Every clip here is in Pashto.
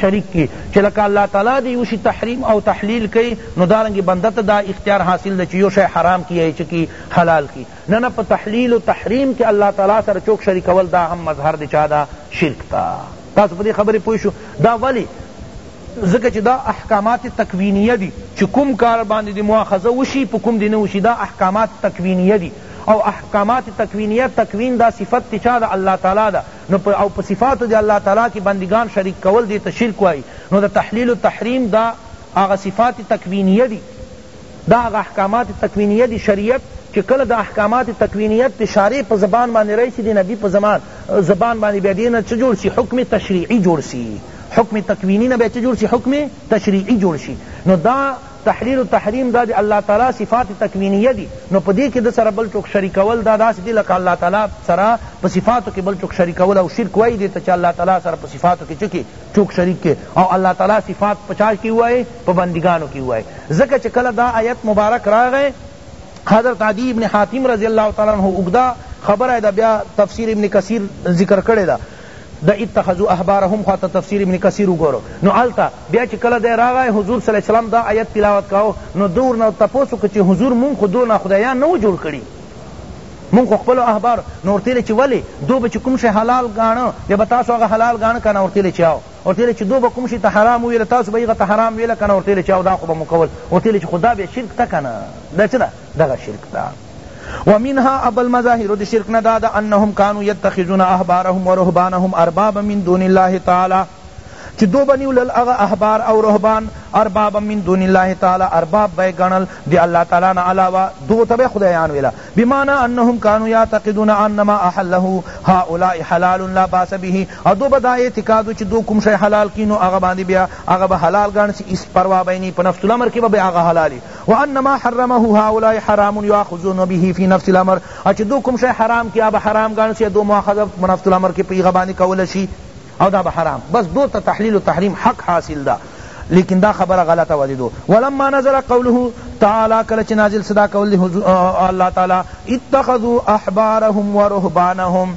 شریک کی چی لکه الله تعالی دی یو شی تحریم او تحلیل کئی نو دارنگی بنده تا دا اختیار حاصل دی چی یو شی حرام کی ای چی کی حلال کی نه نه پا تحلیل و تحریم کی الله تعالی سره چوک شریکول دا هم مظهر دی چا دا شرک تا تاسو پدی خبری پوه شو دا ولی ځکه چې دا احکامات تکوینیه دي چې کوم کار باندې د مؤاخذه وشي په کوم دې نه وشي دا احکامات تکوینیه دي او احکامات تکوینیه تکوین دا صفت تی چا د الله تعالی ده نو په او په صفاتو د الله تعالی کی بندګان شریک کول دی ته شرک وایی نو د تحلیل او تحریم دا هغه صفات تکوینیه دی دا هغه احکامات تکوینیه دی شریعت چی کله د احکامات تکوینیت د شارع په زبان باندی راشی د نبی په زمان زبان باندی بیا دینه چه جوړ شی حکم تشریعی جوړ شی حکم تکوینی نه بیا چه جوړ شی حکم تشریعی جوړ شی نو دا تحلیل التحریم دا د الله تعالی صفات تکوینیه دي نو په دې کي ده سره بل څوک شریکول دا داسي دي لکه الله تعالی سره په صفاتو کي بل څوک شریکول او شرک وايي دې ته چي الله تعالی سره په صفاتو کي څه کي څوک شریک کي او الله تعالی صفات په چا کي ووايي په بندګانو کي ووايي ځکه چي کله دا آیت مبارک راغی حضرت عدی بن حاتم رضی الله تعالی عنه اوږده خبره ده بیا تفسیر ابن کثیر ذکر کړې ده د اتخذوا احبارهم خوا ته تفسیر ابن کثیر وګوره نو هلته بیا چې کله دی راغی حضور صلی الله علیه وسلم دا آیت تلاوت کاوه نو ده ورنه تپوس وکړ چې حضور مونږ خو دو نه خدایان نه وو جوړ کړي مونږ خو خپلو احبارو نو ورته ویل چې ولې دو به چې کوم شی حلال ګاڼه بیا به تاسو هغه حلال ګاڼه که نه ورته ویل چې او ورته ویل چې دو به کوم شي ته حرام وویل تاسو به هغه ته حرام ویل که نه ورته ویل چې او دا خو به مو کول ورته ویل چې خو دا بیا شرک ته که نه دا څه ده دغه شرک دا ومنها ابل مظاهر د شرک نه دا ده انهم كانوا يتخذون احبارهم ورهبانهم اربابا من دون الله تعالی چی دو بنیو لل اغا احبار او رهبان اربابا من دون الله تعالی ارباب بے گنل دی اللہ تعالی نا علاوہ دو تبے خدایان ویلا بمعنی انهم كانوا يعتقدون انما احله هؤلاء حلال لا باس به او دو بدا اعتقاد چی دو کوم شے حلال کینو اغا باندې بیا اغا به حلال گان سی اس پروا بینی پنفس الامر کی به اغا حلالی وان ما حرمه هؤلاء حرام یاخذون به فی نفس الامر او چې دو کوم شی حرام کیا به حرام ګڼل شي دو مؤاخذه په نفس الامر کې په هغه باندې کول شي او دا به حرام بس دو ته تحلیل و تحریم حق حاصل ده لیکن دا خبر غلط ولی دو ولما نزل قوله تعالی کله چې نازل صدا قول الله تعالی اتخذوا احبارهم ورهبانهم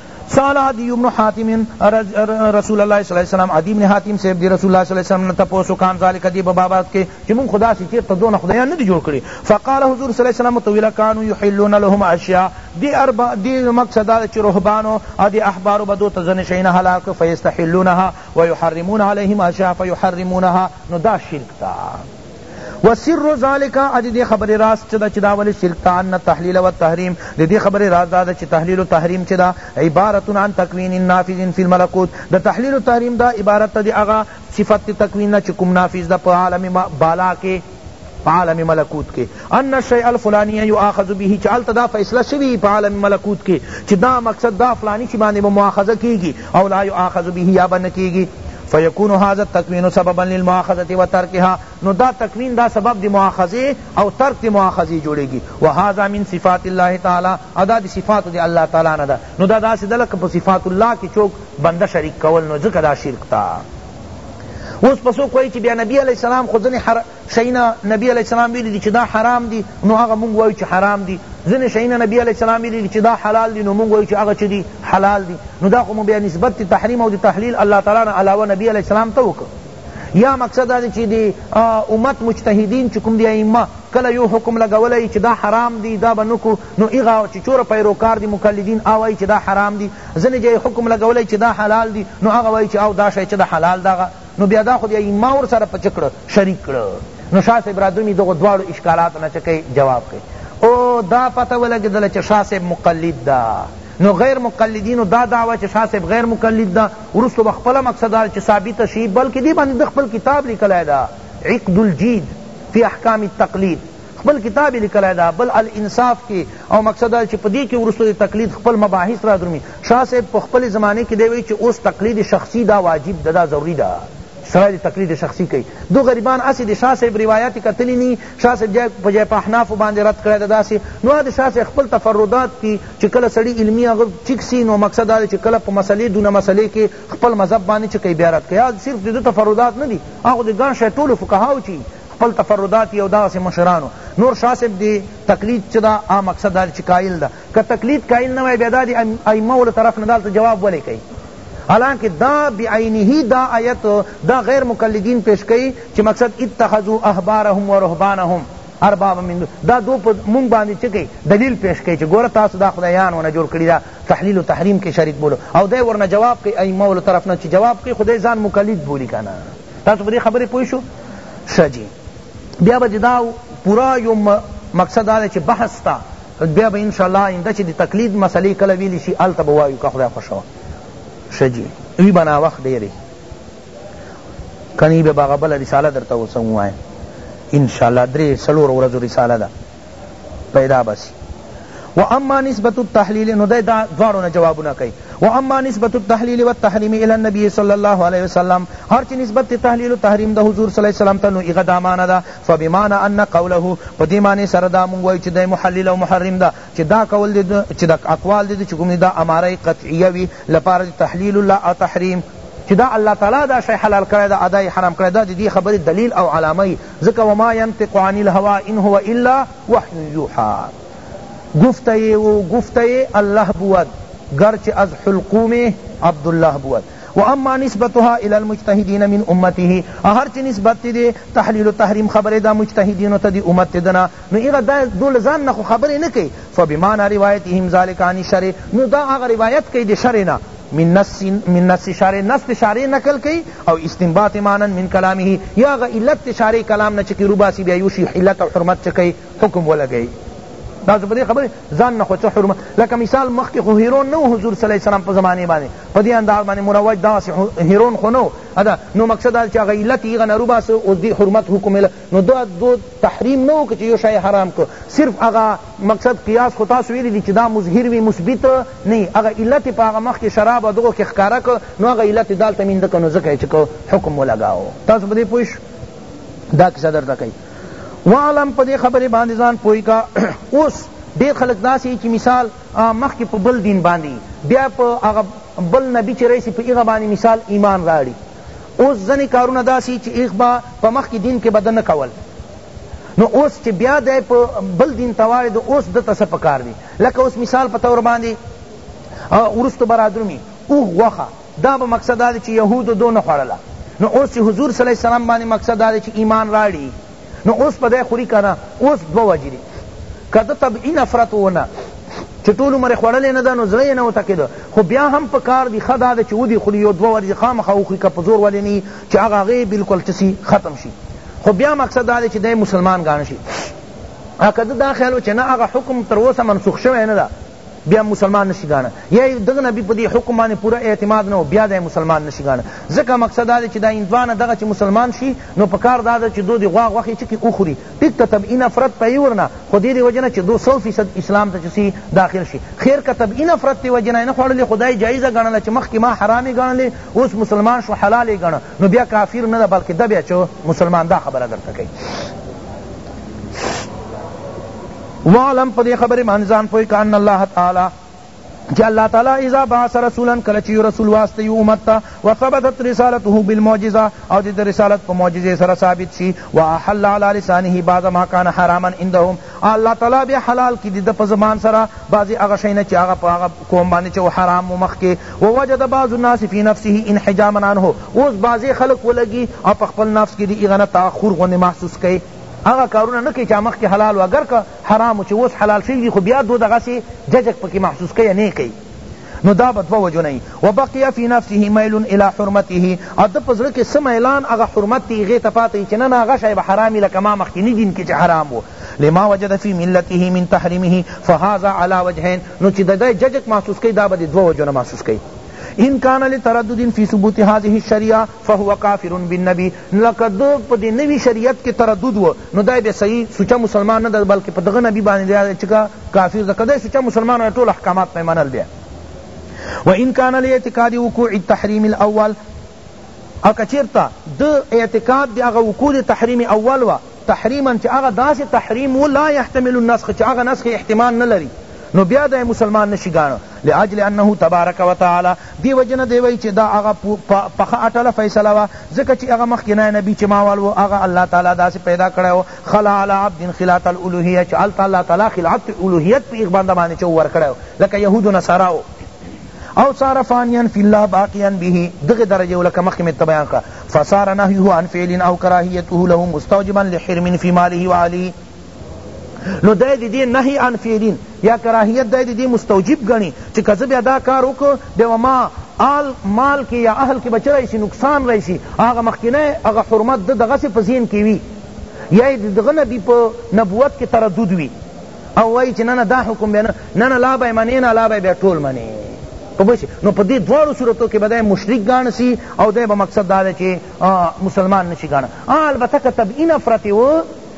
سأل عدی بن حاتم رسول الله صلی الله علیه وسلم عدی بن حاتم صاحب دی رسول الله صلی الله علیه وسلم نتا پوسو کان ذالک دی بابات کے چ من خدا سی چیر تدون خدایان ندی جوړ کړي فقال حضور صلی الله علیه وسلم طویل کانوا یحلون لهم اشیاء دی اربع دی مقصد دا چ رهبان او دی احبار بدو تزن شین حلال فیستحلونها ویحرمون علیهم اشیاء فیحرمونها نو دا شرک تا و سر ذلک ادی دی خبر راز چدا چدا ولی شرک تا ان تحلیل و تحریم دی دی خبر راز دا چ تحلیل و تحریم چدا عبارت عن تکوین نافذ فی الملکوت دا تحلیل و تحریم دا عبارت دی اغا صفت تکوین چ کم نافذ دا پا عالم بالا کے عالم ملکوت کے ان الشیء الفلانی یؤاخذ به چ التدا فیصلہ شوی پا عالم ملکوت کے چ دا مقصد دا فلانی شی باندے مواخذہ کیگی او لا یؤاخذ به یا به نه کیږي فیکون هذا التکوین سببا للمؤاخذة وترکها نو دا تکوین دا سبب دی مؤاخذه او ترک دی مؤاخذه جوړیږي وهذا من صفات الله تعالی ادا دی صفات دی الله تعالی نه دا نو دا داسې ده لکه په صفات الله کې چوک بنده شریک کول نو ځکه دا شرک تا اوس پسو کوئی چې بیا نبی علیہ السلام خو ځنې شیونه نبی علیہ السلام ویلی دی چی دا حرام دی نو هغه مونږ وایو چی حرام دی ځنی شیونه نبی علیہ السلام ویلی دی چی دا حلال دی نو مونږ وایو چی هغه چی دی حلال دی نو دا خو مو بیا نسبت دی تحریم او دی تحلیل الله تعالی نه علاوه نبی علیہ السلام ته وک یا مقصد دا دی چی دی امت مجتهدین چی کوم دی ائمه کله یو حکم لګولای چی دا حرام دی دا بنکو نو ایغا چی چور پیروکار دی مقلدین او وای چی دا حرام دی ځنی جای حکم لګولای چی دا حلال دی نو هغه وای چی او دا شی چی دا حلال دا نو بیا دا خو بیا یې ما ورسره په څه کړه شریک کړه نو شاه صاحب رادومی دغو دواړو اشکالاتو نه څه کوي جواب کوي او دا پته ولګېدله چې شاه صاحب مقلد ده نو غیر مقلدینو دا دعوه چې شاه صاحب غیر مقلد ده وروسته به خپله مقصد دا چې ثابته شي بلکې دې باندې ده خپل کتاب لیکلی ده عقد الجید فی احکام التقلید خپل کتاب یې لیکلی ده بل الانصاف کې او مقصد دا چې په دې کې وروسته د تقلید خپل مباحث را درومي شاه صاحب په خپلې زمانې کې دی وایي چې اوس تقلید شخصي دا واجب ده دا ضروري ده سړی د تقلید شخصی کوي دو غریبان اسی د شاه صاحب روایات کتلی نی شاه صاحب جای په جای په احناف باندې رد کړی دا داسې نو د شاه صاحب خپل تفردات کی چې کله سړی علمی هغه ټیک سی نو مقصد دا چې کله په مسلې دونه مسلې کې خپل مذهب باندې چې کوي بیا رد کوي صرف د تفردات نه دي هغه د ګڼ شی ټولو فقهاو چی خپل تفردات یی او دغسی مشرانو نور شاه صاحب دی تقلید چه ده هغه مقصد داده چه قائل ده که تقلید قائل نه وای بیا دادی ائمه له طرف نه دلته جواب ولی کئی حالانکه دا بعینه دا آیت دا غیر مقلدین پیش کئی چه مقصد اتخذوا احبارهم و رهبانهم اربابا من دون دا دو په مونږ باندې چه کئی دلیل پیش کئی چه ګوره تاسو دا خدایان ونه جوړ کړی دا تحلیل و تحریم کی شریک بولو او دی ورنه جواب کئی ائمه له طرف نه چه جواب کئی خو دی ځان مقلد بولی کنه تاسو په دې خبرې پوه شو ښه جی بیا به دا پورا یو مقصد دا چې بحث تا بیا به ان شاء الله آینده چې د تقلید مسلې کله ویلی شي هلته به وایو که خدای خوښوه ښه جی وی به ناوخت ډېرې کنی به هغه بله رساله درته اوس ووایم ان شاء الله درې څلور ورځو رساله ده پیدا بسی و اما نسبت التحلیل نو دی دا دوارو نه جوابونه کوي و اما نسبت التحلیل والتحریم الی النبی صلی الله علیه وسلم هر چی نسبت تحلیل و تحریم د حضور صلی الله علیه وسلم ته نو ایغه دا معنی ده فبمعنى ان قوله په دې معنی سره دا مونږ وایو چې دی محلل او محرم ده چې دا قول دی چې دا اقوال دی چې کوم دا اماره قطعیه وی لپاره تحلیل الله او تحریم چې دا الله تعالی دا شی حلال کړی دا ادای حرام کړی دا دې خبرې دلیل او علامه ځکه وما ینطق عن الهوی ان هو الا وحی یوحی گفته او گفته الله بود گرچه از حلقوم عبدالله بود و اما نسبتها الی المجتهدین من امته هر چه نسبت دی تحلیل و تحریم خبر دا مجتهدین تا دی امت دنا نو ایغا دا دول زان نخو خبر نکی فبمانا روایتهم ذالک عن شرع نو دا آغا روایت کئی دی شرع نا من نص من نص شارع نص شارع نقل کئی او استنباط معنی من کلامه یا غ علت شارع کلام نہ چکی روباسی بیا یوشی حلت او حرمت چکی حکم ولگئی دا زه په دې خبره ځان نه خو څه حرمت لکه مثال مخکې خو هیرون نه حضور صلی الله علیه وسلم په زمانه باندې په دې انداز باندې مروج دا هیرون خو نه ادا نو مقصد دا چې هغه علت یې غنرو باسه اوس دې حرمت حکم نو دا دود تحریم نه و که چه یو شای حرام کو صرف هغه مقصد قیاس خو تاسو ویلی دی چه دا مظهر وی مثبت نه هغه علت په هغه مخ کی شراب دغو کی ښکاره کو نو هغه علت دالته مینده کو نو ځکه یې چه کو حکم ولګاو تاسو په دی پوه شو دا کیسه درته کوي وعلم په دی خبره باندې ځان پوه کا اوس ډیر خلک داسې چې مثال مخ کی په بل دین باندې بیا په هغه بل نبی چې رئیسی په هغه باندې مثال ایمان راړي اوس ځنی کارونه داسی چی ایخ به په مخکی دین کی به ده نه کول نو اوس چی بیا دی په بل دین ته واړیدو اوس ده ته څه پکار دی لکه اوس مثال په طور باندی وروسته به رادرومی اوښ غوښه دا به مقصد دا دی چی یهودو دو نه خوړله نو اوس چی حضور صلی الله علیه وسلم باندی مقصد دا دی چی ایمان راړی نو اوس په دی خوری کنه اوس دو وجی دی که ده طبعی نفرت ونه چې ټول عمر خوړلې نه ده نو زړه یې نه وتکېده خو بیا هم په کار دی ښه دا ده چې ودې خوري یو دوه ورځې خامخا وخوري که په زور ولې نه چې هغه هغې بلکل څه سي ختم شي خو بیا مقصد دا دی چې دی مسلمان ګاڼه شي که ده دا خیال و چې نه هغه حکم تر اوسه منسوخ شوی نه ده بیا مسلمان نشی گانا یا دغه نبی په دې حکم باندې پورا اعتماد نه بیا د مسلمان نشی گانا ځکه مقصد دا چې دا اندوانه دغه چې مسلمان شي نو په کار دا چې دو دی غوا غوخي چې او خوري ټیک ته تب ان افرت پي ورنه خو دې وجنه چې 200% اسلام ته چسی داخل شي خیر کا تب ان افرت ته وجنه نه خړل خدای جایزه غنل چې مخ کې ما حرامي غنل اوس مسلمان شو حلال غنل نو بیا کافر نه بلکې د بیا چې مسلمان دا خبره درته کوي واعلم په دې خبرې باندې ځان پوه که ان الله تعالی چه الله تعالی اذا بعث رسولا کله چه رسول واسطه یو امت تا وثبتت رسالته بالمعجزه او دې رسالت په معجزه سره ثابت شي واحل على لسانه بعض ما كان حراما عندهم الله تعالی به حلال کی دې په زبان سره بعضی هغه شی نه چې هغه په هغه قوم باندې چې حرام مخ کې ووجد بعض الناس في نفسه انحجاما عنه اوس بعضی خلق ولګي او په خپل نفس کې دې غنه تاخر غو محسوس کړي هغه کارونه نه کوي چا مخکې حلال و اګر که حرام و چې اوس حلال شوي دي خو بیا دو دغسې ججک پکې محسوس کوي نه کوي نو دا به دوه وجو نه وبقي في نفسه ميل الى حرمته او د پزړه کې سم اعلان هغه حرمت تی غي تپاتې چې نه نه هغه شی به حرامي لکه ما مخکې نه دین کې چې حرام وو لما وجد في ملته من تحريمه فهذا على وجهين نو چې د ججک محسوس کوي دا به دوه وجو نه محسوس کوي ان کان لتردد فی ثبوت هذه الشریعه فهو کافر بالنبی نو که ده په دی نوی شریعت کی تردد و نو دا بیا صحیح سوچه مسلمان نه ده بلکه په دغه نبی باندې دا چی کافر ده که ده سوچه مسلمان وای ټول احکامات په منل بیا وان کان الاعتقاد وقوع التحریم الاول او که چیرته ده اعتقاد دی هغه وقوع تحریم اول وه تحریما چې هغه داسې تحریم وو لا یحتمل النسخ چې هغه نسخ احتمال نه لري نو بیا دی مسلمان نشي ګاڼه لاجل انه تبارک وتعالی دی وجنه دی وای چې دا هغه پخه اټله فیصله وا ځکه چې هغه مخکنه نبی چې ماوال وو هغه الله تعالی داسې پیدا کړو خلا علی عبد خلات الالوهیه چې الله تعالی خلات الالوهیت په اخباند باندې چو ور کړو لکه یهود نصاراو او صار فانیا فی الله باقیا به دغه درجه ولکه مخکې مت بیان کړه فصار نهیه عن فعل او کراهیته له مستوجبا لحرم فی ماله و اهله نو دای دی دی نهی عن فعلین یا کراهیت دای دی دی مستوجب گنی چی کزه بیا دا کار وکړو بیا ما آل مال کی یا اهل کی بچ رئیسی نقصان رئیسی آغا مخکنه آغا حرمت دغه سی پزین کی وی یا دغه نبی په نبوت کی تردد وی او وای چې نه نه دا حکم به نه نه نه لا به منې نه لا به بیا ټول منې په بس نو په دې دواړو صورتو کې به دی مشرک ګاڼه سي او دی به مقصد دا دی چې مسلمان نشي ګاڼه البته که طبعي نفرت و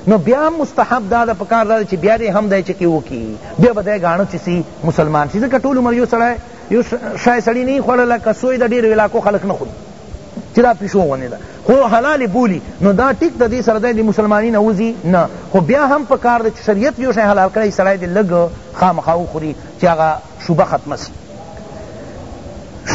نو بیا مستحب دا د پکار دا چې بیا دې هم دی چې کې وکي بیا به دی ګاڼه چې سي مسلمان سي ځکه ټول عمر یو سړی یو شای سړی نه خوړله که سوی د ډېرو علاقو خلک نه خوري چې دا پیشو غوندې ده خو حلالې بولي نو دا ټیک د دې سره دی د مسلمانۍ نه وځي نه خو بیا هم په کار ده چې شریعت یو شی حلال کړی سړی دې لږ خامخا وخوري چې هغه شوبه ختمه سي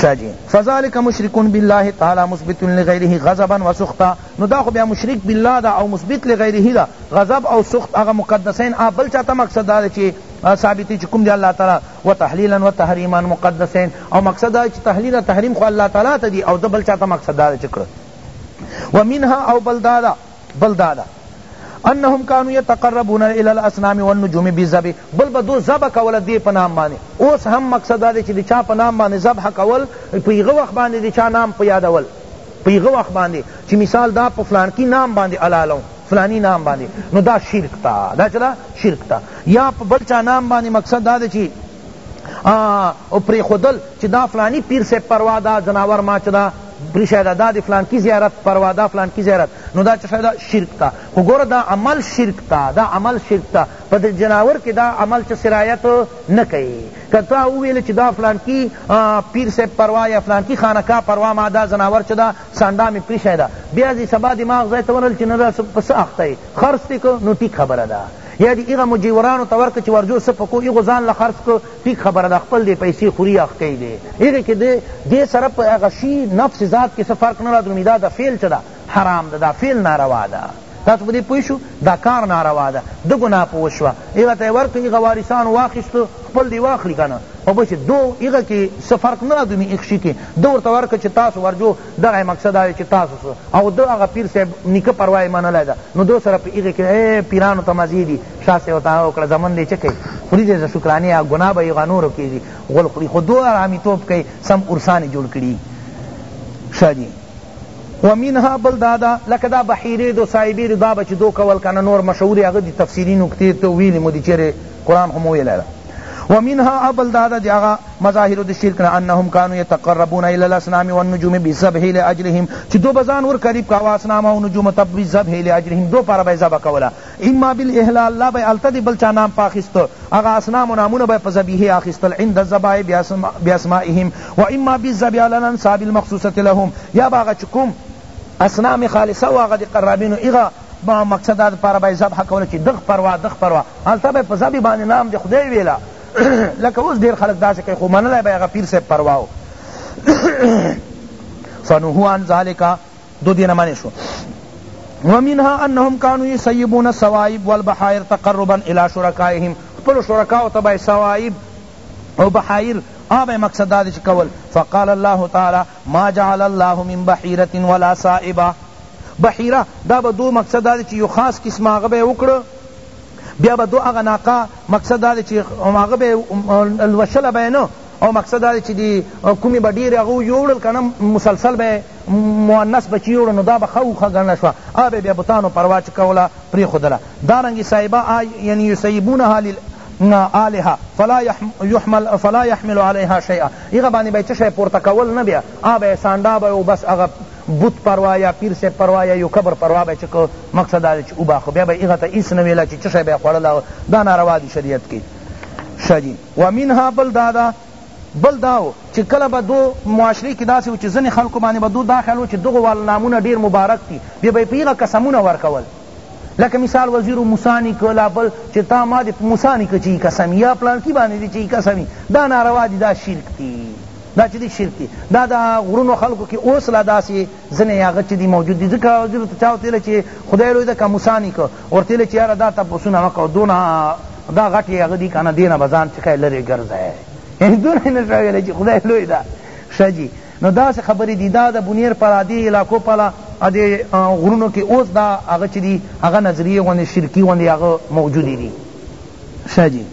شاجی فذلک مشرک بالله تعالی مثبت لغیره غضبا وسخطا نو دا خو بیا مشرک بالله دا او مثبت لغیره دا غضب او سخط هغه مقدسین ابل چاته مقصد دا چې ثابتې چې کوم دی الله تعالی وتحلیلا وتحریما مقدسین او مقصد دا چی تحلیل او تحریم خو الله تعالی ته دی او ده بل چاته مقصد دا چی کړه ومنها او بل دادا بل دادا انهم كانوا يتقربون الى الاصنام والنجوم بالذبح بل بدو ذبح کول دی په نام باندې اوس هم مقصد دا چې د چا په نام باندې ذبح کول په یغه وخت باندې د چا نام په یادول په یغه وخت باندې چې مثال دا په فلان کی نام باندې علالو فلانی نام باندې نو دا شرک تا دا چلا شرک تا یا په بل چا نام باندې مقصد دا دی چې او پری خودل چې دا فلانی پیر سے پروا دا جناور ما چدا پری شاید دا دی فلان کی زیارت پروا دا فلان کی زیارت نو دا چې شاید شرک تا خو ګوره دا عمل شرک تا دا عمل شرک تا په دې جناور کې دا عمل چې سرایت نه کوي کته ویل چې دا فلان کی پیر سے پروا یا فلان کی خانقاه پروا ما دا جناور چدا سانډا می پریښی ده بیا دی سبا دماغ ځای ته ورل چی نه دا په څه اخته یی خرڅ دی که نو ټیک خبره ده یا دی هغه مجیورانو ته ورکړه چی ورجو څه پکو هغو ځان له خرڅ که ټیک خبره ده خپل دی پیسی خوری اخکیی دی هغه کی دی دی سره په هغه شی نفس ذات کی څه فرق نه رادرومی دا د فعل چه ده حرام ده دا فعل ناروا ده تاسو په دې پوه شو دا کار ناروا ده د ګناه په وشوه هغه ته ورکړي هغه وارثانو واخیستو خپل دی واخلي کنه او بس دو هغه کې څه فرق نه رادومي هیڅ شي کې ده ورته ورکړه چې تاسو ورجو دغه مقصد دا چې تاسو او ده هغه پیر صاحب نیکه پروا یې منلی ده نو دو سره په هغې کې پیرانو ته مزې دي شاه صاحب ته هغه وکړه زمن دی چې کوي خوري دی زه شکرانې یا ګناه به یې نورو کېږي غول خوري خو دو ارامي توب کوي سم عرسانې جوړ کړي ښه جي و منها بل دا ده لکه دا بحیرې دو صاحبې دو دا به چی دو کول کنه نور مشهورې هغه دی تفسیری نکتې تو ویلی مو دی چیرې قرآن خو مو ویلی ده و منها ابل دا ده دی هغه مظاهر د شرک نه انهم كانوا يتقربون الى الاصنام والنجوم بالذبح لاجلهم چی دو بزان ور قریب کاوه اصنام او نجوم تب بالذبح لاجلهم دو پر به ذبح کولا اما بالاحلال لا به هلته د بل چا نام په اخیسته هغه اصنامو نامونه به په ذبیحې اخیستل عند الذبائح باسمائهم و اما بالذبح علی الانساب المخصوصة لهم یا به هغه چې کوم اصنام خالصه وو هغه د قرابینو هغه مقصد دا دپاره به یې ذبحه کوله چې دغ پروا دغ پروا هلته به یې په ذبح باندې نام د خدای ویله لکه اوس ډېر خلک داسې کوي خو منلی به یې هغه پیر صاحب پروا و فنهو عن ذلک دو دینه منع شو ومنها انهم كانوا يسيبون السوائب والبحائر تقربا الى شركائهم خپل شرکاو ته به سوائب او بحائر آبه مقصد دا چې کول فقال الله تعالی ما جعل الله من بحیرة ولا سائبه بحیره دا به دو مقصد دا چې یو خاص قسم هغه به وکړو بیا به دو هغه ناقه مقصد دا چې هغه به لوشله به نه او مقصد دا دی چی دی کومی به ډیر هغه یوړل کنه مسلسل به مؤنث بچی یوړل نو دا به خو خ غنه شو ا به بیا بوتانو پروا چ کولا پری خودلا دارنګ صاحبہ یعنی یسیبونها لل آلها فلا يحمل فلا يحمل عليها شيئا ایغه باندې به چه شی پورته کول نه بیا ا به سانډا به او بس هغه بت پروا یا پیر سے پروا یا یو قبر پروا به چکو مقصد دا چې او باخو بیا به ایغه ته ایس نه ویلا چې چه شی به خړل دا ناروا دی شریعت کې شجی ومنها بل دا ده بل دا و چی کله به دو معاشری کی داسی و چی ځنی خلکو باندی به دو دا خیال و چی دغو والو نامونه ډیر مبارک دی بیا به یی په هغه قسمونه ورکول لکه مثال وزیر موسی نیکه لا بل چی تا ما دی په موسی نیکه چی قسم یا پلانکی باندی دی چی قسم دا ناروا دی دا شرک دی دا چی دی شرک دی دا دا غرونو خلکو کی اوس لا داسی ځنی هغه چی دی موجود دی ځکه ځینو ته چاو تیله چی خدای لوی ده که موسی نی که ورتیله چی یاره دا تپوسونه مه کوه دونه دا غټی هغه دی کنه دینه به ځان چکه لری ګرځه یعنی دونه نه شو ویلی چی خدای لوی ده ښه جی نو داسې خبرې دي دا د بونیر پر عادي علاقو پلا عادي غرونو کې اوس دا هغه چې دي هغه نظریې غوندې شرکي غوندې هغه موجودې دي ښه جی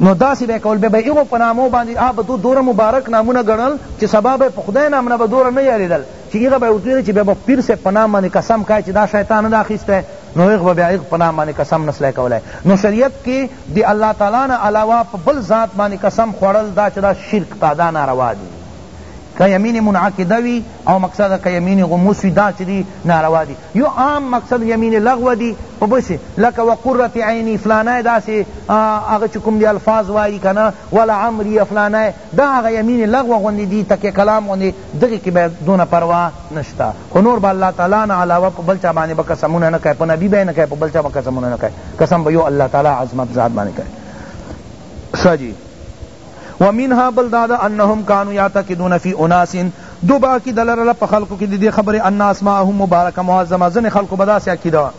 نو داسی به کول به ایغو په نامو باندی هغه به دو دوره مبارک نامونه ګڼل چی سبا به په خدای نام نه به دوره نه یریدل چی ایغه به ورته ویل چی بیا به پیر صاحب په نام باندی قسم کای چی دا شی تا نه ده اخیستی نو ایغ به بیا ایغ په نام باندی قسم نسلای کولای نو شریعت کی دی الله تعالی نه علاوه په بل ذات باندی قسم خوړل دا چی دا شرک تا دا ناروا دی که یمین منعقده وی او مقصد که یمین غموس وی دا چی دی ناروا دی یو عام مقصد یمین لغو دی په بسی لکه وقرت عینی فلانای داسی هغه چی کوم دی الفاظ وای کنا ولعمری فلانای دا هغه یمین لغو غوندی دی تکه کلام غوندی دغه کی به دون پروا نشتا خو نور با الله تعالی نه علاوه په بل چا باندې به قسمونه نه کوي په نبی به نه کوي په بل چا به قسمونه نه کوي قسم به یو الله تعالی عظمت ذات باندې کوي سجی ومنها بل دا ده انهم کانو یعتقدون فی اناس دو با عقیده لرله په خلقو کی دی خبر ان اسماءهم مبارکه معظمه ځنی خلقو به داسی عقیده وه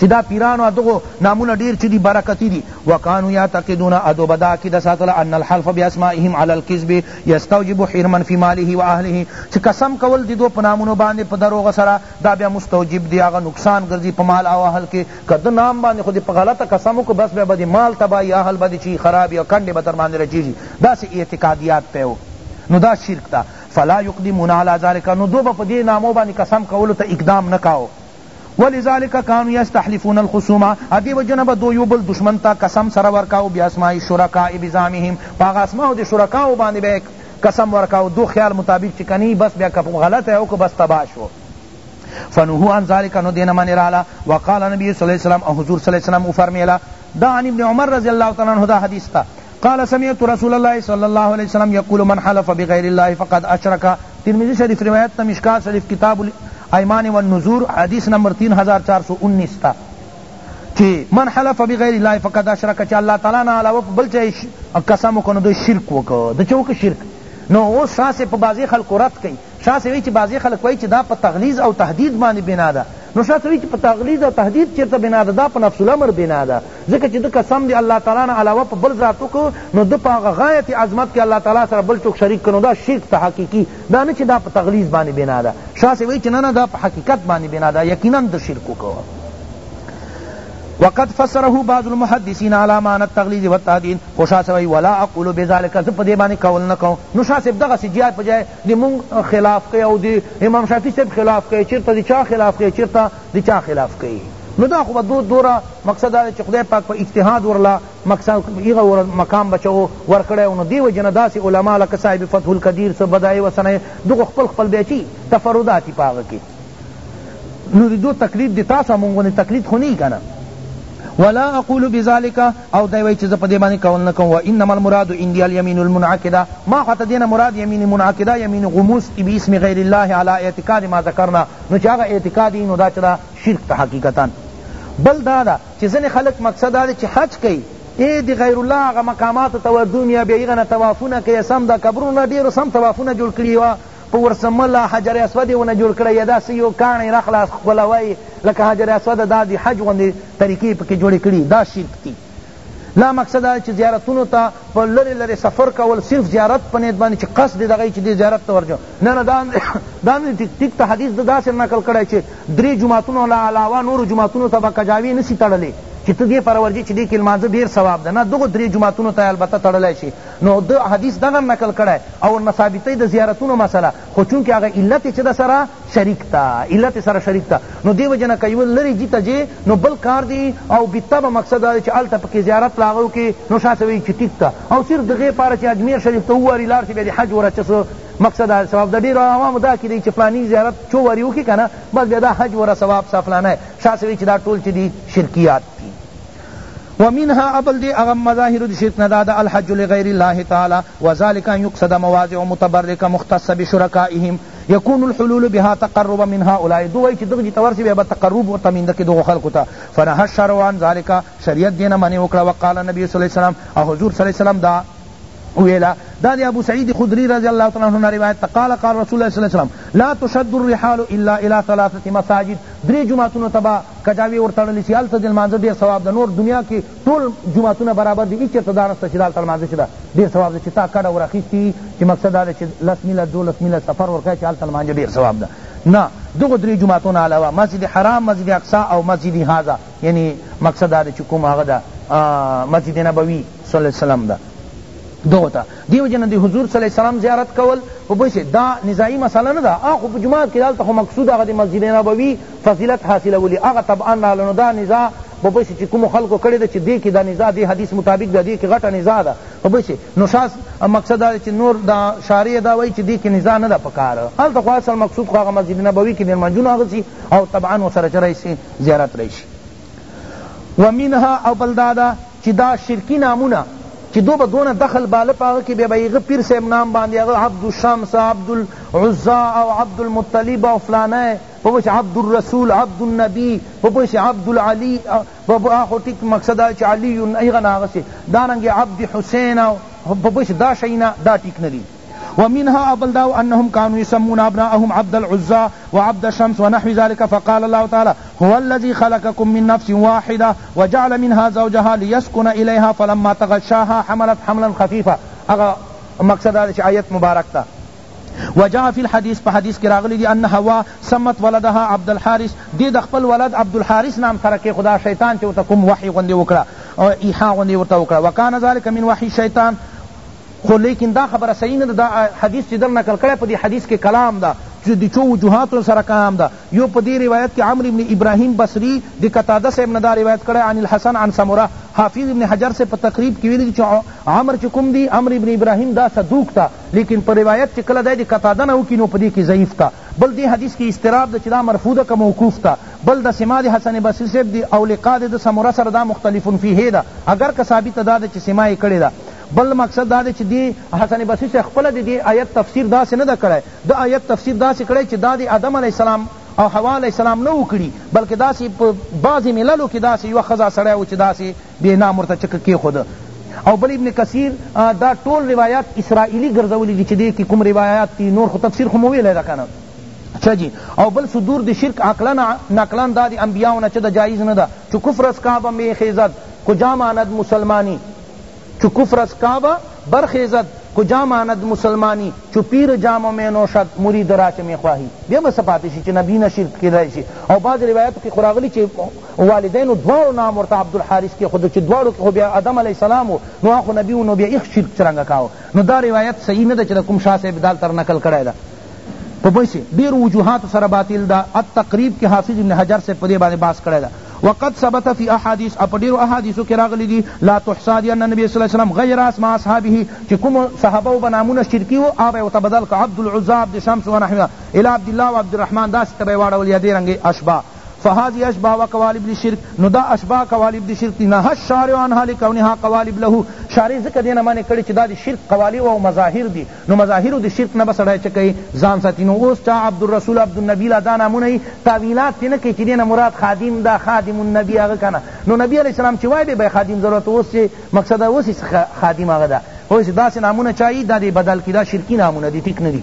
چی دا پیرانو ادغو نامونه ډیر چی دی برکتی دی وکانو یعتقدون ادو بدا عقیده ساتل ان الحلف باسمائهم علی الكذب یستوجب حرما فی ماله و اهله چی قسم کول دی دو پنامونو باندې په دروغ سره دا بیا مستوجب دی هغه نقصان ګرځي په مال او اهل کې که ده نام باندې خو دې په غلطه قسم وکړو بس بیا به دې مال تباه وي اهل به دې چی خرابی او کنډې به تر باندې رچیژي داسې اعتقادیات پۀ وکړو نو دا شرک ده فلا یقدمون علی ذلک نو دوی به په دې نامو باندې قسم کولو ته اقدام نۀ کاوه ولذلک کانوا یستحلفون الخصوم ا دې وجې نه به دوی یو بل دشمن ته قسم سره ورکاوه باسماء الشرکاء بزعمهم په هغه اسماء د شرکاوو باندې به قسم ورکاوه دو خیال مطابق چې کنی بس بیا که غلطه یې وکړو بس تباه شو فنهو عن ذلك نو دین من رالا وقال نبی صلی الله علیه وسلم او حضور صلی الله علیه وسلم فرمیلا دا عن ابن عمر رضی اللہ تعالی عنہ دا حدیث تا قال سمعت رسول الله صلی اللہ علیہ وسلم یقول من حلف بغیر اللہ فقد اشرک ترمذی شریف روایت تا مشکات شریف کتاب الایمان والنذور حدیث نمبر 3419 تا چی من حلف بغیر اللہ فقد اشرک چی اللہ تعالی نہ علاوہ بل چی قسم کو نو شرک وک د چوک شرک نو او ساسے پبازی خلق رد کئ شاه سوی چی بعضی خلق وایی چی دا په تغلیظ او تهدید باندی بنا ده نو شاه سوی چی په تغلیظ او تهدید چیرته بنا ده دا په نفس الامر بنا ده ځکه چی ده قسم دی الله تعالی نه علاوه په بل ذات وکړ نو ده په هغه غایت عظمت کی الله تعالی سره بل څوک شریک کړ نو دا شرک ته حقیقی دا نه چی دا په تغلیظ باندی بنا ده شاه سوی وایی چی نه نه دا په حقیقت باندی بنا ده یقینا ده شرک وکړ وقد فسره بعض المحدثین علی معنی التغلیظ والتهدید خو شاه صاحب ولا اقول بذلک ز په دې باندې قول نه کوم نو شاه صاحب دغه سجیات په جای دی مونږ خلاف کئی او دی امام شافعی صاحب خلاف کئی چرته دی چا خلاف کئی چرته دی چا خلاف کئی نو دا خو به دو دورا مقصد دا چې خدای پاک په اجتهاد ورلا مقصد ایغه ور مقام بچو ورکړی نو دی وجنه داسې علما لکه صاحب فتح القدیر سو بدای وسنه دغه خپل خپل بیچی تفرداتی پاغه کی نو دی دو تقلید دی تاسو مونږ غونې تقلید خو نه کنه ولا اقول بذلك او دی وای چې زه په دې باندې قول نه کوم وانما المراد عندي اليمين المنعقده ما خاطر دینه مراد یمین منعقده یمین غموس باسم غیر الله على اعتقاد ما ذکرنا نو چې هغه اعتقاد نو دا چدا شرک ته حقیقتا بل دا دا چې ځنې خلق مقصد دا چې حج کوي ای دی غیر الله هغه مقامات ته وردوم یا بیا هغه نه طوافونه کوي سم دا قبرونه ډېرو سم طوافونه جوړ کړي وه په ورسه مه لا حجر اسود یې ونه جوړ کړی یې دا سی یو کاڼی را خلاص ښکلوه یې لکه حجر اسود دا دی حج غوندې طریقې پکې جوړې کړي دا شرک دی لا مقصد دا چې زیارتونو ته په لرې لرې سفر کول صرف زیارت په نیت باندې چې قصد دغه چې دې زیارت ته ورجو نه نه دا دا نه ټیک ټیک ته حدیث د داسې نقل کړی چې درې جمعتونو لا علاوه نور جمعتونو ته به کجاوې نسی تړلې چې ته دې پر ورجې چې دې کې لمانځه ډیر ثواب ده نه دغه درې جمعتونو ته البته تړلی شي نو ده حدیث دغه نقل کړی او ورنه ثابتوی د زیارتونو مسئله خو چونکه هغه علت یې چه ده سره شریک ده علت یې سره شریک ده نو دې وجې نه که یوه لرې ځي ته ځې نو بل کار دي او بالطبع مقصد دا دی چې هلته پکې زیارت له هغه وکړې نو شاه صاحب وایي چې ټیک ده او صرف د دغې پاره چې اجمیر شریف ته وواري لاړ شي بیا د حج ورځ څه مقصد دا ثواب د ډیرو عوامو دا کیدی چې فلانی زیارت چو واری وکړي کنه بس بیا دا حج ورا ثواب سا فلانه شاه صاحب چې دا ټول چې دي شرکیات دي ومنها ابل دې هغه مظاهر د شرک نه دا ده الحج لغیر الله تعالی وذلک ان یقصد مواضع متبرکه مختصه بشرکائهم یکون الحلول بها تقربا من هؤلاء دو وای چې دغه جی تور سی به تقرب ورته میند کې دغه خلق ته فنه شروان ذالک شریعت دینه منی وکړه وقال نبی صلی الله علیه وسلم او حضور صلی الله علیه وسلم دا وویل دا دی ابو سعید خدری رضی اللہ تعالی عنہ روایت تا قال قال رسول اللہ صلی اللہ علیہ وسلم لا تشد الرحال الا الى ثلاثه مساجد درې جمعتونو تبا کجاوی ور تړل شي الته د مانځه ډیر ثواب ده نور دنیا کې ټول جمعتونه برابر دي هیڅ چرته دانه څه شدال تر مانځه شدا ډیر ثواب ده چې تا کډه ور اخیستی چې مقصد دا چې لس میله دولس میله سفر ورکای چې الته مانځه ډیر ثواب ده نه دغه درې جمعتونه علاوه مسجد حرام مسجد اقصا او مسجد هذا یعنی مقصد دا چې کوم هغه ده مسجد نبوی صلی الله علیه وسلم دا دو تا دیو جن دی حضور صلی اللہ علیہ وسلم زیارت کول او بس دا نزاعی مسئلہ نہ دا اخو جماعت کی دالتا خو مقصود هغه مسجد نبوی فضیلت حاصل ولی هغه طبعا نالنو دا نزاع په بس چې کوم خلق کړي د چې دی کی دا نزاع دی حدیث مطابق دا دی کی غټه نزاع دا په بس نو شاس مقصد دا چې نور دا شارع دا وای چې دی کی نزاع نه دا پکار ال تخوا اصل مقصود خو هغه مسجد نبوی کی نمازون هغه سی او طبعا وسره چرای سی زیارت رئیسی ومنها او بلدادا چی دا شرکی نامونه چی دو به دونه دخل باله په هغه کی بیا به هغه پیر صاحب نام باندی هغه عبد الشمس عبد العزی او عبد المطلب او فلانه په پشی عبد الرسول عبد النبی په پشی عبد العلی اخو ټیک مقصد دا چی علی هغه نه هغه سی دارنګ عبد حسین او په پشی دا شینا دا ټیک ندی ومنها ابل داو انهم كانوا يسمون ابناءهم عبد العزى وعبد الشمس ونحو ذلك فقال الله تعالى هو الذي خلقكم من نفس واحده وجعل منها زوجها ليسكن اليها فلما تغشاها حملت حملا خفيفا اغا مقصد دا چې آیت مبارک تا وجاء فی الحدیث په حدیث کې راغلی دی ان حوا سمت ولدها عبد الحارث دې د خپل ولد عبد الحارث نام سره کې خدا شیطان چې وته کوم وحی غوندې وکړه او ایحا غوندې ورته وکړه وکانه ذلک من وحی شیطان خو لیکن دا خبره صحیح نه ده دا حدیث چې دل نقل کړی په دې حدیث کې کلام ده چې د څو وجوهاتو سره کلام ده یو په دې روایت کې عمرو بن ابراهیم بصری د قتاده صاحب نه دا روایت کړی عن الحسن عن سمره حافظ ابن حجر سے په تقریب کې ویلي چې عمر چې کوم دی عمرو بن ابراهیم دا صدوق ده لیکن په روایت چې کله دی د قتاده نه وکړي نو په دې کې ضعیف ده بل دې حدیث کې اضطراب ده چې دا مرفوع ده که موقوف ده بل د سما د حسن بصری صاحب دی او لقاء د سمره سره دا مختلف فیه ده اگر که ثابت ده چې سما یې کړې ده بل مقصد دا دی چی دی حسن بصری صاحب خپله د دی آیت تفسیر داسی نه ده کړی ده آیت تفسیر داسی کړی چی دا دی آدم علیه السلام او حوا علیه السلام نه وو کړی بلکه داسی په بعضی مللو کی داسی یوه ښځه سړی وو چی داسی دی نام ورته چک کیښود او بل ابن کثیر دا ټول روایات اسرائیلی ګرځولی دی چی دی کی کوم روایات دی نور خو تفسیر خو مو ویلی ده کنه چه جی او بل صدور دی شرک عقلا نقلا دا دی انبیاء نه چه دا جائز نه ده چو کفر از کعبه می خیزد کجا ماند مسلمانی چو کفر از کعبہ برخیزد کجا ماند مسلمانی چو پیر جام می نوشد مرید را چه می خواهی بیا به څه پاتی شی چه نبی نه شرک کیدای شی او بعض روایاتو کی خو راغلی چه والدینو دواړو نام ورته عبدالحارث کیښود چه دواړو کی خو بیا ادم علیه السلام وو نو هغه خو نبی وو نو بیا ایښ شرک څرنګه کاوه نو دا روایت صحیح نه ده چه د کوم شاه صاحب دال تر نقل کړی ده په بشی ډیرو وجوهاتو سره باطل ده التقریب کی حافظ ابن حجر صاحب په دی باندی بحث کړی ده وقد ثبت فی احادیث او په ډیرو احادیثو کی راغلی دی لا تحصی دی ان النبی صلی الله علیه وسلم غیر اسماء اصحابه چی کوم صحابه و به نامونه شرکی وو هغه به ورته بدل کړ عبد العزی عبد شمس و نحوها الی عبد الله و عبد الرحمن داسی ته به یې واړول یا دې رنګه اشباح فهذه اشباح و قوالب للشرک نو دا اشباح قوالب د شرک دی نهی الشارع عنها لکونها قوالب له شارع ځکه دې نه منع کړی چی دا د شرک قوالب او مظاهر دی نو مظاهرو د شرک نه به سړی چه کئ ځان ساتی نو اوس چا عبدالرسول عبدالنبی لا دا نامونه ئی تاویلات تی نه کئ چه دینه مراد خادم دا خادم النبی هغه کنه نو نبی علیہ السلام چه وای بیا به خادم ضرورت اوس چه مقصد اوس خادم هغه دا اوس داسی نامونه چا ئی دا دی بدل کی دا شرکی نامونه دی ټیک ندی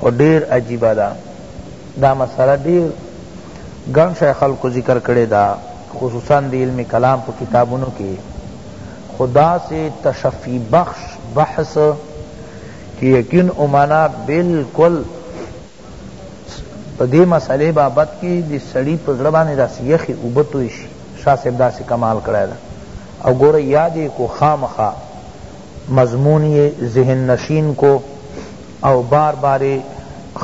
خو ډیر عجیبه ده دا مسئله ډیر ګڼ شای خلقو ذکر کړی دا خصوصا دی علم کلام په کتابونو کی خدا سے تشفی بخش بحث کی یقین امانا بالکل پدی مسئلے بابت کی دی سڑی پزړه باندې داس یخی وبتوی شي شاه صاحب داسې کمال کړی دا او ګوره یادې کو خامخا مضمون یې ذهن نشین کو او بار بار یې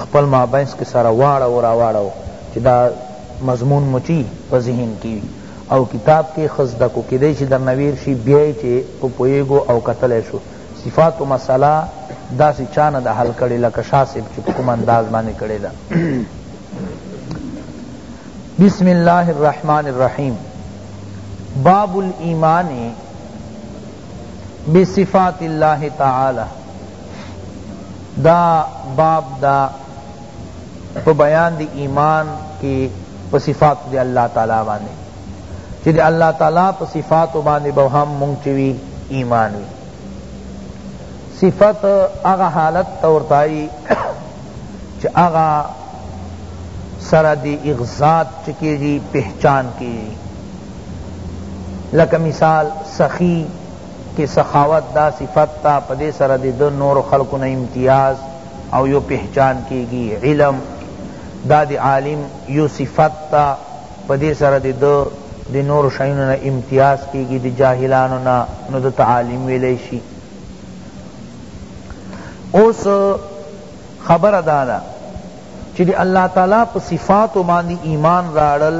خپل مابینځ کې سره واړاوه راواړاوه چې دا مضمون مو چی په ذهن کې وي او کتاب کې یې ښه زده کړو کیدای شي درنه ویر شي بیا یې چې وپوهیږو او کتلای شو صفاتو مسئله داسې چا نه ده حل کړې لکه شاه صاحب چې په کوم انداز باندې کړې ده بسم الله الرحمن الرحیم باب الایمان بصفات الله تعالی دا باب دا په بیان دی ایمان کی په صفات دی الله تعالی باندې چې دی الله تعالی په صفات باندې به هم مونږ چوي ایمان وي صفت هغه حالت تورتای چې هغه سره دی اغزاد چکیږي پہچان کیږي لکه مثال سخی که سخاوت دا صفت تا په دې سره د ده نورو خلکو نه امتیاز او یو پهچان کېږي علم دا د عالم یو صفت تا په دې سره د ده د نورو شیانو نه امتیاز کېږي د جاهلانو نه نو ده ته عالم ویلی شي اوس خبره دا ده چې د الله تعالی په صفاتو باندې ایمان راړل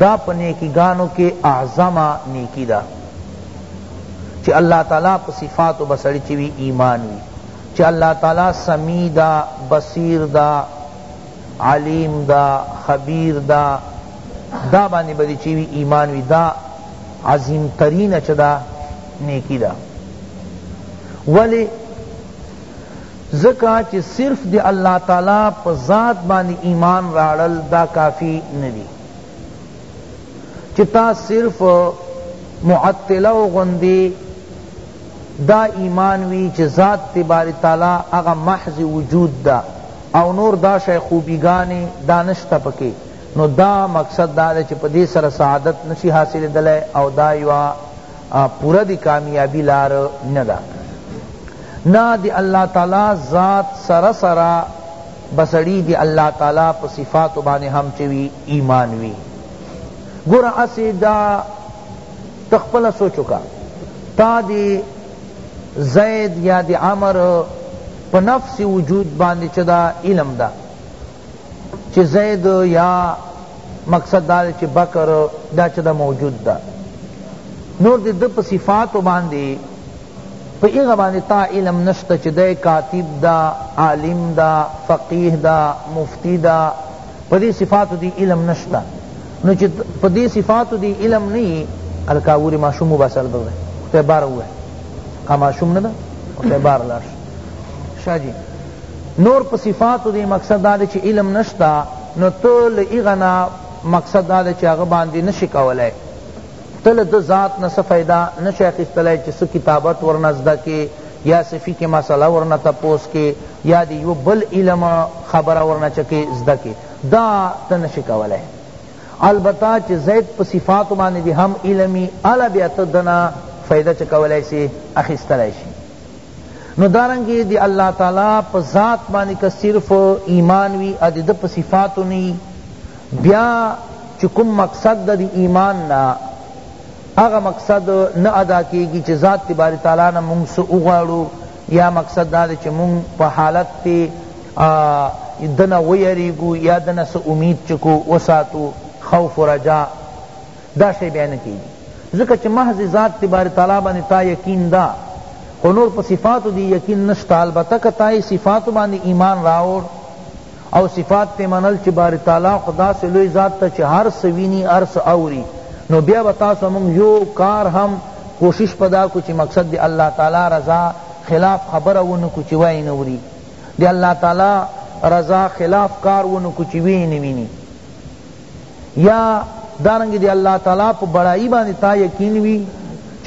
دا په نیکی گانو کی اعظم نیکی ده چی اللہ تعالی په صفاتو به سړی چی وی ایمان وی چی اللہ تعالی سمیع ده بصیر ده علیم ده خبیر ده دا باندې به چی وی ایمان وی دا عظیم ترین چدا نیکی ده ولی ځکه چه صرف د الله تعالی په ذات باندې ایمان راړل دا کافی ندی چه تا صرف معطلو غندی دا ایمان وی چه ذات تبار تعالی اغا محض وجود دا او نور دا شای خوبیگانی دانشت پکی نو دا مقصد دا چه پدی سر سعادت نشی حاصل دلے او دا یوا پوره دی کامیابی لار ندا نا دی الله تعالی ذات سره سره بسړی دی الله تعالی په صفات باندې هم چوی ایمان وی ګور اسی دا تخپل سوچو کا تا دی زید یا دی عمر په نفس وجود باندې چدا علم دا چی زید یا مقصد دا چی بکر دا چی دا موجود دا نور دی د په صفاتو باندې په ایغه باندې تا علم نشته چې دی کاتب دا عالم دا فقیه دا مفتی دا په دې صفاتو دی علم نشته نو چې په دې صفاتو دی علم نه یي الکاوري ماشوم وباسل به ته بار وای ا ماشوم نه ده ته بار لاش شاجی نور په صفاتو دی مقصد دا دی چی علم نشتا نو تو له هغه نه مقصد دا دی چی هغه باندی نشی کولای ته له ده ذات نه څه فایده نشی اخیستلای چی څه کتابت ورنه زده کې یا څه فقه مسئله ورنه تپوس کې یا دی یو بل علم خبره ورنه چکې زده کې دا ته نشی کولای البته چې زید په صفاتو باندې هم علمي الا بیا ته دنا فایده چکولای سی اخیستلای شي نو دارنګه دی الله تعالی په ذات باندې که صرف ایمان وی ا د په صفاتو نه بیا چې کوم مقصد د ایمان نه هغه مقصد نه ادا کیږي چې ذات تبارک تعالی نه مونږ سو وغواړو یا مقصد دا چې مونږ په حالت ته دنه ویریږو یا دنه سو امید چکو وساتو خوف رجا دا شی بیا نه کیږي ځکه چې محض ذات دی باری تعالی باندې تا یقین دا خو نور په صفاتو دی یقین نشتا البته که تا صفاتو باندې ایمان راوړ او صفات ته منل چې باری تعالی خدا سے لوی ذات ته چې هر څه ویني هر څه اوري نو بیا به تاسو موږ یو کار هم کوشش پدا کو چې مقصد دی الله تعالی رضا خلاف خبره ونه کو چې وای نه وری دی الله تعالی رضا خلاف کار ونه کو چې وی نه ویني یا دارنګه دی الله تعالی په بڑائی باندې تا یقین وی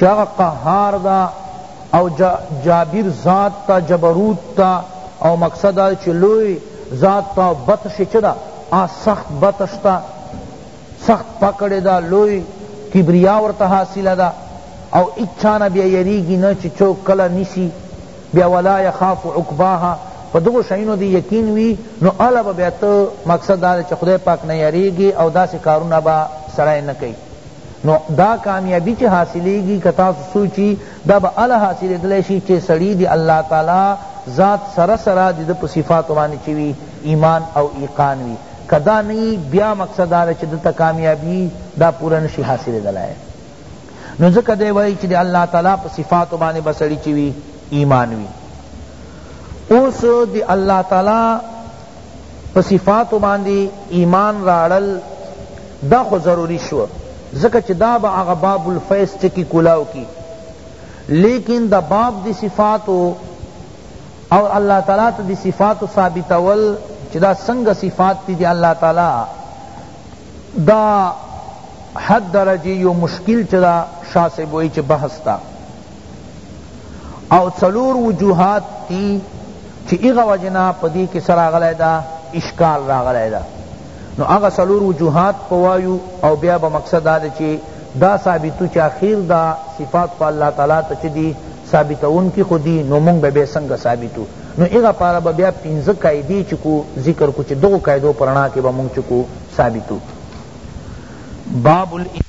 چه هغه قهار دا او جابر ذات تا جبروت تا او مقصد دا چه لوی ذات تا بطش چه دا آ سخت بطش تا سخت پکڑ دا لوی کبریا ورته حاصل دا او اچانا بیا یریگی نه چه چو کلا نیسی بیا ولا یخاف عقباها په دغو شیانو دې یقین وي نو اله به بیا ته مقصد دا دی چې خدای پاک نه یریږې او داسې کارونه به سړی نه کوي نو دا کامیابی چی حاصلیگی که تاسو سوچی دا با الا حاصل دلی شی چی سړی دی اللہ تعالی ذات سرا سرا دی دا صفات باندې چی وی ایمان او ایقان وی کدا نی بیا مقصد دا چی دتا کامیابی دا پورا نشی حاصل دلی نو ځکه دی وایي چې د الله تعالی په صفاتو باندې به سړي چی وي ایمان وي اوس د الله تعالی په صفاتو باندې ایمان راړل دا خو ضروری شو ځکه چې دا به هغه باب الفیض چکی کلاو کی لیکن دا باب دی صفاتو او الله تعالی ته دی صفاتو ثابتول چې دا څنګه صفات دي دی الله تعالی دا حد درجه یو مشکل چه دا شاہ صاحب وئی چه بحث تا او څلور وجوهات تی چه ایغا وجنا پدی کس راغلی دا اشکال راغلی دا نو اغا څلور وجوهات پوایو او بیا با مقصد دا چه دا ثابتو چه اخیر دا صفات پا اللہ تعالی تا چه دی ثابتونکي خو دي نو مونږ به بیا څنګه ثابتو نو هغه پاره به بیا پنځه قاعدې چې کو ذکر کو چې دغو قاعدو په رڼا کې به مونږ چې کو ثابتو باب الایمان